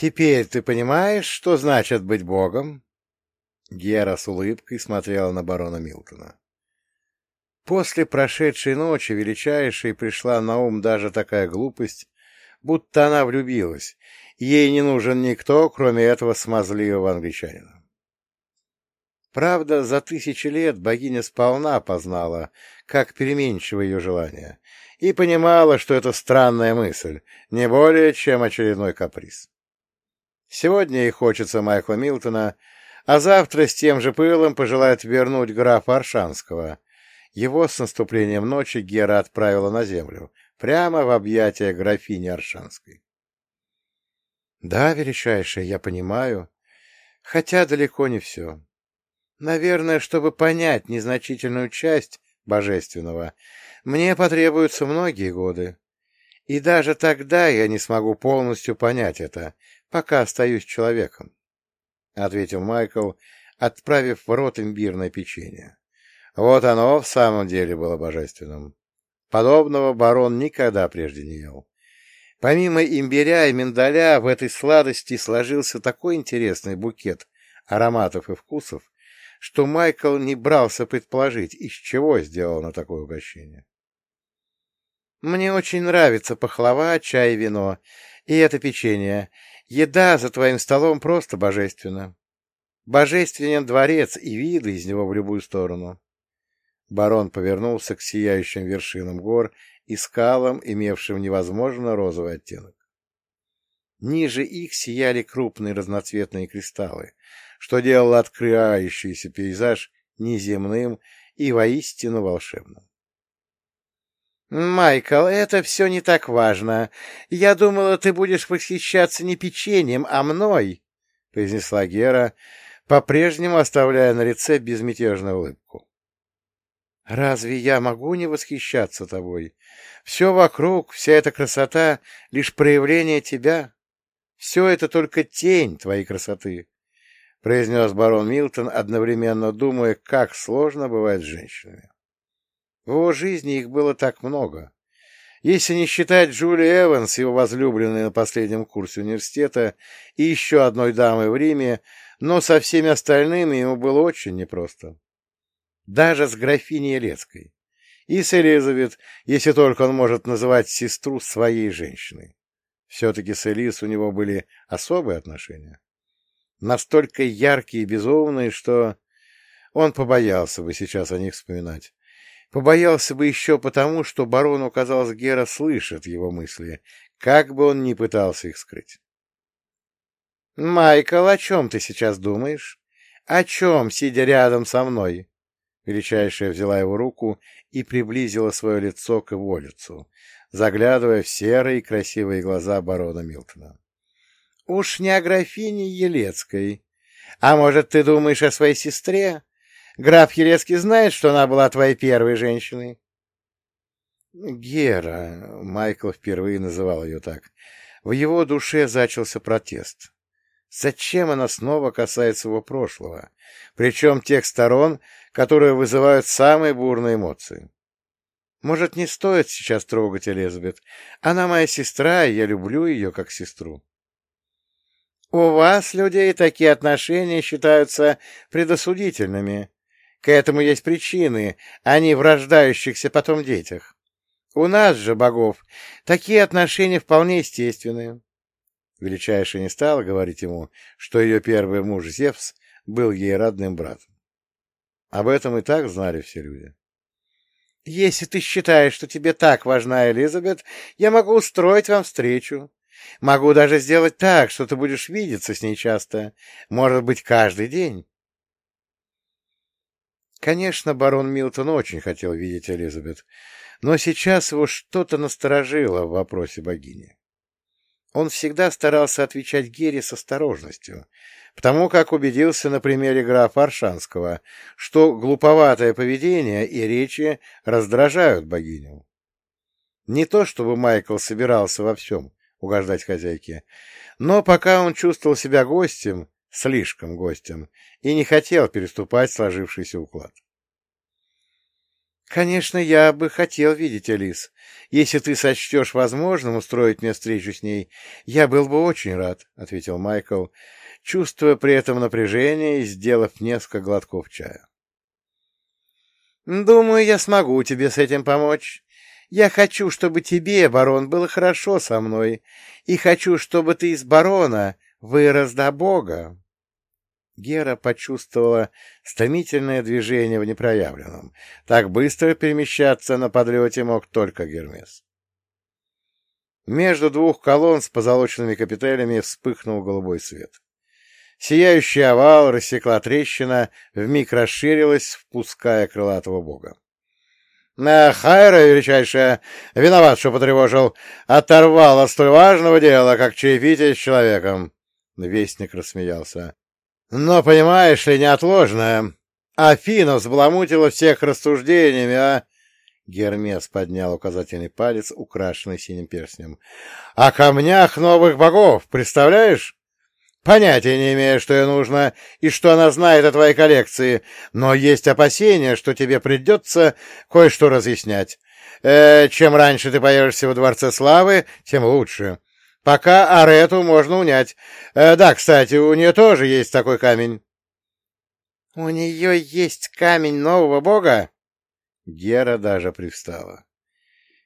Теперь ты понимаешь, что значит быть богом? Гера с улыбкой смотрела на барона Милтона. После прошедшей ночи величайшей пришла на ум даже такая глупость, будто она влюбилась, ей не нужен никто, кроме этого смазливого англичанина. Правда, за тысячи лет богиня сполна познала, как переменчиво ее желание, и понимала, что это странная мысль, не более чем очередной каприз. Сегодня ей хочется Майкла Милтона, а завтра с тем же пылом пожелает вернуть графа Аршанского. Его с наступлением ночи Гера отправила на землю, прямо в объятия графини Аршанской. — Да, величайшая, я понимаю, хотя далеко не все. Наверное, чтобы понять незначительную часть божественного, мне потребуются многие годы. И даже тогда я не смогу полностью понять это, пока остаюсь человеком, — ответил Майкл, отправив в рот имбирное печенье. Вот оно в самом деле было божественным. Подобного барон никогда прежде не ел. Помимо имбиря и миндаля в этой сладости сложился такой интересный букет ароматов и вкусов, что Майкл не брался предположить, из чего сделано такое угощение. «Мне очень нравится пахлава, чай и вино, и это печенье. Еда за твоим столом просто божественна. Божественен дворец и виды из него в любую сторону». Барон повернулся к сияющим вершинам гор и скалам, имевшим невозможно розовый оттенок. Ниже их сияли крупные разноцветные кристаллы, что делало открывающийся пейзаж неземным и воистину волшебным. «Майкл, это все не так важно. Я думала, ты будешь восхищаться не печеньем, а мной», — произнесла Гера, по-прежнему оставляя на лице безмятежную улыбку. «Разве я могу не восхищаться тобой? Все вокруг, вся эта красота — лишь проявление тебя. Все это только тень твоей красоты. — произнес барон Милтон, одновременно думая, как сложно бывает с женщинами. В его жизни их было так много. Если не считать Джули Эванс, его возлюбленной на последнем курсе университета, и еще одной дамы в Риме, но со всеми остальными ему было очень непросто. Даже с графиней Елецкой. И с Элизабет, если только он может называть сестру своей женщиной. Все-таки с Элис у него были особые отношения настолько яркие и безумные, что он побоялся бы сейчас о них вспоминать. Побоялся бы еще потому, что барону, казалось, Гера слышит его мысли, как бы он ни пытался их скрыть. — Майкл, о чем ты сейчас думаешь? О чем, сидя рядом со мной? Величайшая взяла его руку и приблизила свое лицо к его лицу, заглядывая в серые красивые глаза барона Милтона. Уж не о графине Елецкой. А может, ты думаешь о своей сестре? Граф Елецкий знает, что она была твоей первой женщиной? Гера, Майкл впервые называл ее так, в его душе зачался протест. Зачем она снова касается его прошлого, причем тех сторон, которые вызывают самые бурные эмоции? Может, не стоит сейчас трогать Элизабет? Она моя сестра, и я люблю ее как сестру. У вас, людей, такие отношения считаются предосудительными. К этому есть причины, а не в рождающихся потом детях. У нас же, богов, такие отношения вполне естественны. Величайшая не стала говорить ему, что ее первый муж Зевс был ей родным братом. Об этом и так знали все люди. «Если ты считаешь, что тебе так важна Элизабет, я могу устроить вам встречу. Могу даже сделать так, что ты будешь видеться с ней часто, может быть, каждый день. Конечно, барон Милтон очень хотел видеть Элизабет, но сейчас его что-то насторожило в вопросе богини. Он всегда старался отвечать Гере с осторожностью, потому как убедился на примере графа Аршанского, что глуповатое поведение и речи раздражают богиню. Не то чтобы Майкл собирался во всем угождать хозяйке. Но пока он чувствовал себя гостем, слишком гостем, и не хотел переступать сложившийся уклад. Конечно, я бы хотел видеть Алис. Если ты сочтешь возможным устроить мне встречу с ней, я был бы очень рад, — ответил Майкл, чувствуя при этом напряжение и сделав несколько глотков чая. — Думаю, я смогу тебе с этим помочь. Я хочу, чтобы тебе, барон, было хорошо со мной, и хочу, чтобы ты из барона вырос до бога. Гера почувствовала стремительное движение в непроявленном. Так быстро перемещаться на подлете мог только Гермес. Между двух колонн с позолоченными капителями вспыхнул голубой свет. Сияющий овал рассекла трещина, вмиг расширилась, впуская крылатого бога. «На Хайра, величайшая, виноват, что потревожил. Оторвал от столь важного дела, как чаепитие с человеком». Вестник рассмеялся. Но, понимаешь ли, неотложное. Афина взбаламутила всех рассуждениями, а... Гермес поднял указательный палец, украшенный синим перстнем. — О камнях новых богов, представляешь? Понятия не имею, что ей нужно и что она знает о твоей коллекции, но есть опасения, что тебе придется кое-что разъяснять. Э, чем раньше ты появишься во Дворце Славы, тем лучше. Пока Арету можно унять. Э, да, кстати, у нее тоже есть такой камень. — У нее есть камень нового бога? Гера даже привстала.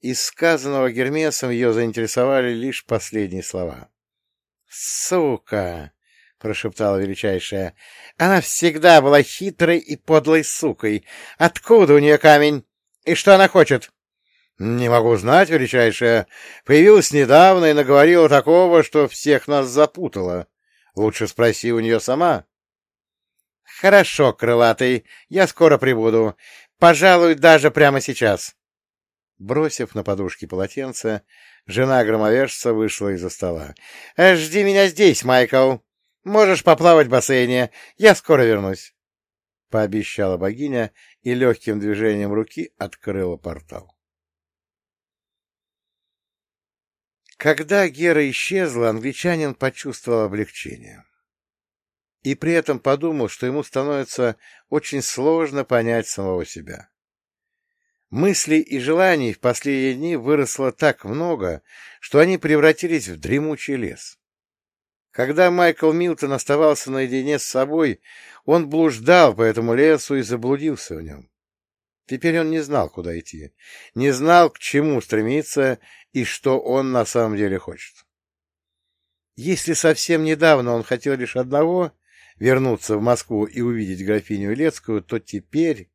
Из сказанного Гермесом ее заинтересовали лишь последние слова. «Сука!» — прошептала величайшая. «Она всегда была хитрой и подлой сукой. Откуда у нее камень? И что она хочет?» — Не могу знать, величайшая. Появилась недавно и наговорила такого, что всех нас запутала. Лучше спроси у нее сама. — Хорошо, крылатый, я скоро прибуду. Пожалуй, даже прямо сейчас. Бросив на подушки полотенце, жена громовержца вышла из-за стола. «Э, — Жди меня здесь, Майкл. Можешь поплавать в бассейне. Я скоро вернусь. — пообещала богиня и легким движением руки открыла портал. Когда Гера исчезла, англичанин почувствовал облегчение. И при этом подумал, что ему становится очень сложно понять самого себя. Мыслей и желаний в последние дни выросло так много, что они превратились в дремучий лес. Когда Майкл Милтон оставался наедине с собой, он блуждал по этому лесу и заблудился в нем. Теперь он не знал, куда идти, не знал, к чему стремиться и что он на самом деле хочет. Если совсем недавно он хотел лишь одного — вернуться в Москву и увидеть графиню Илецкую, то теперь...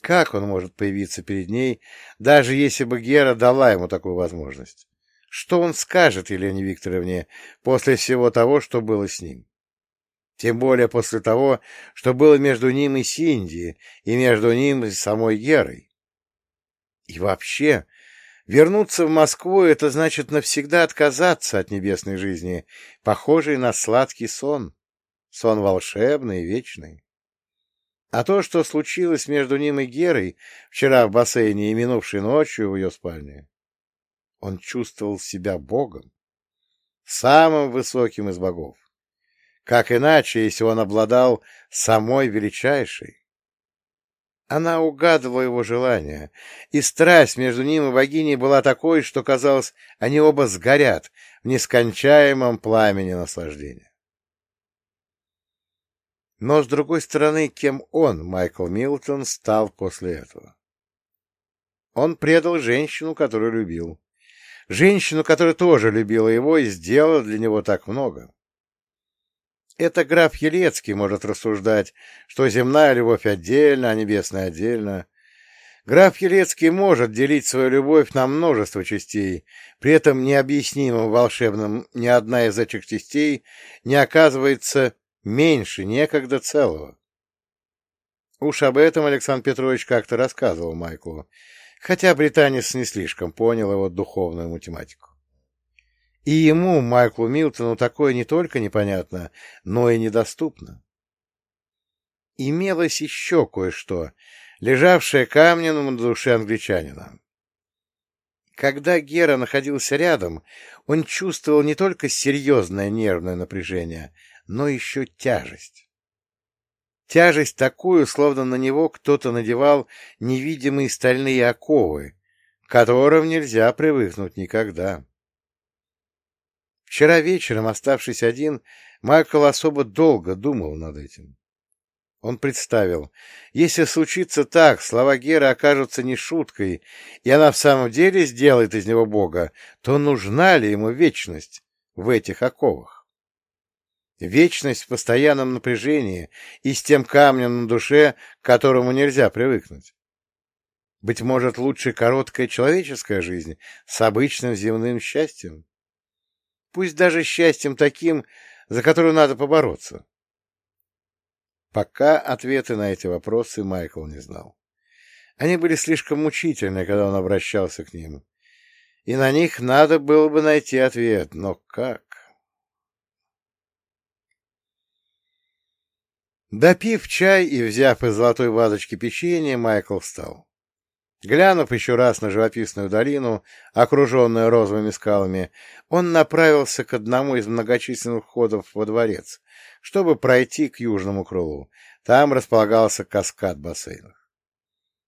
Как он может появиться перед ней, даже если бы Гера дала ему такую возможность? Что он скажет Елене Викторовне после всего того, что было с ним? Тем более после того, что было между ним и Синди, и между ним и самой Герой. И вообще, вернуться в Москву — это значит навсегда отказаться от небесной жизни, похожей на сладкий сон, сон волшебный и вечный. А то, что случилось между ним и Герой вчера в бассейне и минувшей ночью в ее спальне, он чувствовал себя Богом, самым высоким из богов. Как иначе, если он обладал самой величайшей? Она угадывала его желания, и страсть между ним и богиней была такой, что, казалось, они оба сгорят в нескончаемом пламени наслаждения. Но, с другой стороны, кем он, Майкл Милтон, стал после этого? Он предал женщину, которую любил. Женщину, которая тоже любила его и сделала для него так много. Это граф Елецкий может рассуждать, что земная любовь отдельно, а небесная отдельно. Граф Елецкий может делить свою любовь на множество частей, при этом необъяснимым волшебным ни одна из этих частей не оказывается меньше некогда целого. Уж об этом Александр Петрович как-то рассказывал Майклу, хотя британец не слишком понял его духовную математику. И ему, Майклу Милтону, такое не только непонятно, но и недоступно. Имелось еще кое-что, лежавшее камнем на душе англичанина. Когда Гера находился рядом, он чувствовал не только серьезное нервное напряжение, но еще тяжесть. Тяжесть такую, словно на него кто-то надевал невидимые стальные оковы, к которым нельзя привыкнуть никогда. Вчера вечером, оставшись один, Майкл особо долго думал над этим. Он представил, если случится так, слова Геры окажутся не шуткой, и она в самом деле сделает из него Бога, то нужна ли ему вечность в этих оковах? Вечность в постоянном напряжении и с тем камнем на душе, к которому нельзя привыкнуть. Быть может, лучше короткая человеческая жизнь с обычным земным счастьем? Пусть даже счастьем таким, за которое надо побороться. Пока ответы на эти вопросы Майкл не знал. Они были слишком мучительны, когда он обращался к ним. И на них надо было бы найти ответ, но как? Допив чай и взяв из золотой вазочки печенье, Майкл встал. Глянув еще раз на живописную долину, окруженную розовыми скалами, он направился к одному из многочисленных входов во дворец, чтобы пройти к южному крылу. Там располагался каскад бассейнов.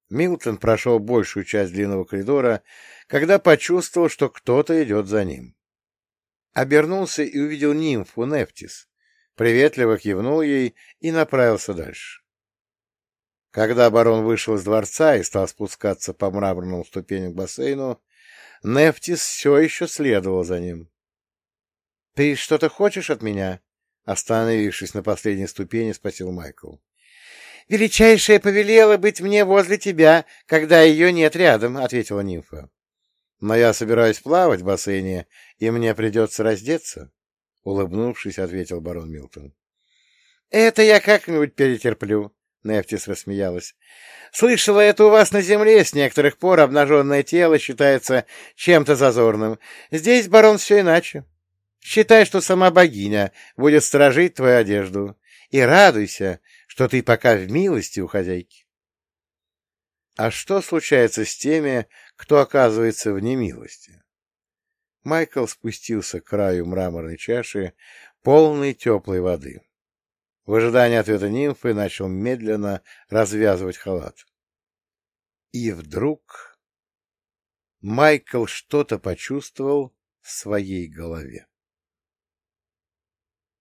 Милтон прошел большую часть длинного коридора, когда почувствовал, что кто-то идет за ним. Обернулся и увидел нимфу Нефтис, приветливо кивнул ей и направился дальше. Когда барон вышел из дворца и стал спускаться по мраморным ступеням к бассейну, Нефтис все еще следовал за ним. — Ты что-то хочешь от меня? — остановившись на последней ступени, спросил Майкл. — Величайшая повелела быть мне возле тебя, когда ее нет рядом, — ответила нимфа. — Но я собираюсь плавать в бассейне, и мне придется раздеться, — улыбнувшись, ответил барон Милтон. — Это я как-нибудь перетерплю, Нефтис рассмеялась. «Слышала, это у вас на земле с некоторых пор обнаженное тело считается чем-то зазорным. Здесь, барон, все иначе. Считай, что сама богиня будет сторожить твою одежду. И радуйся, что ты пока в милости у хозяйки». А что случается с теми, кто оказывается в немилости? Майкл спустился к краю мраморной чаши, полной теплой воды. В ожидании ответа нимфы начал медленно развязывать халат. И вдруг Майкл что-то почувствовал в своей голове.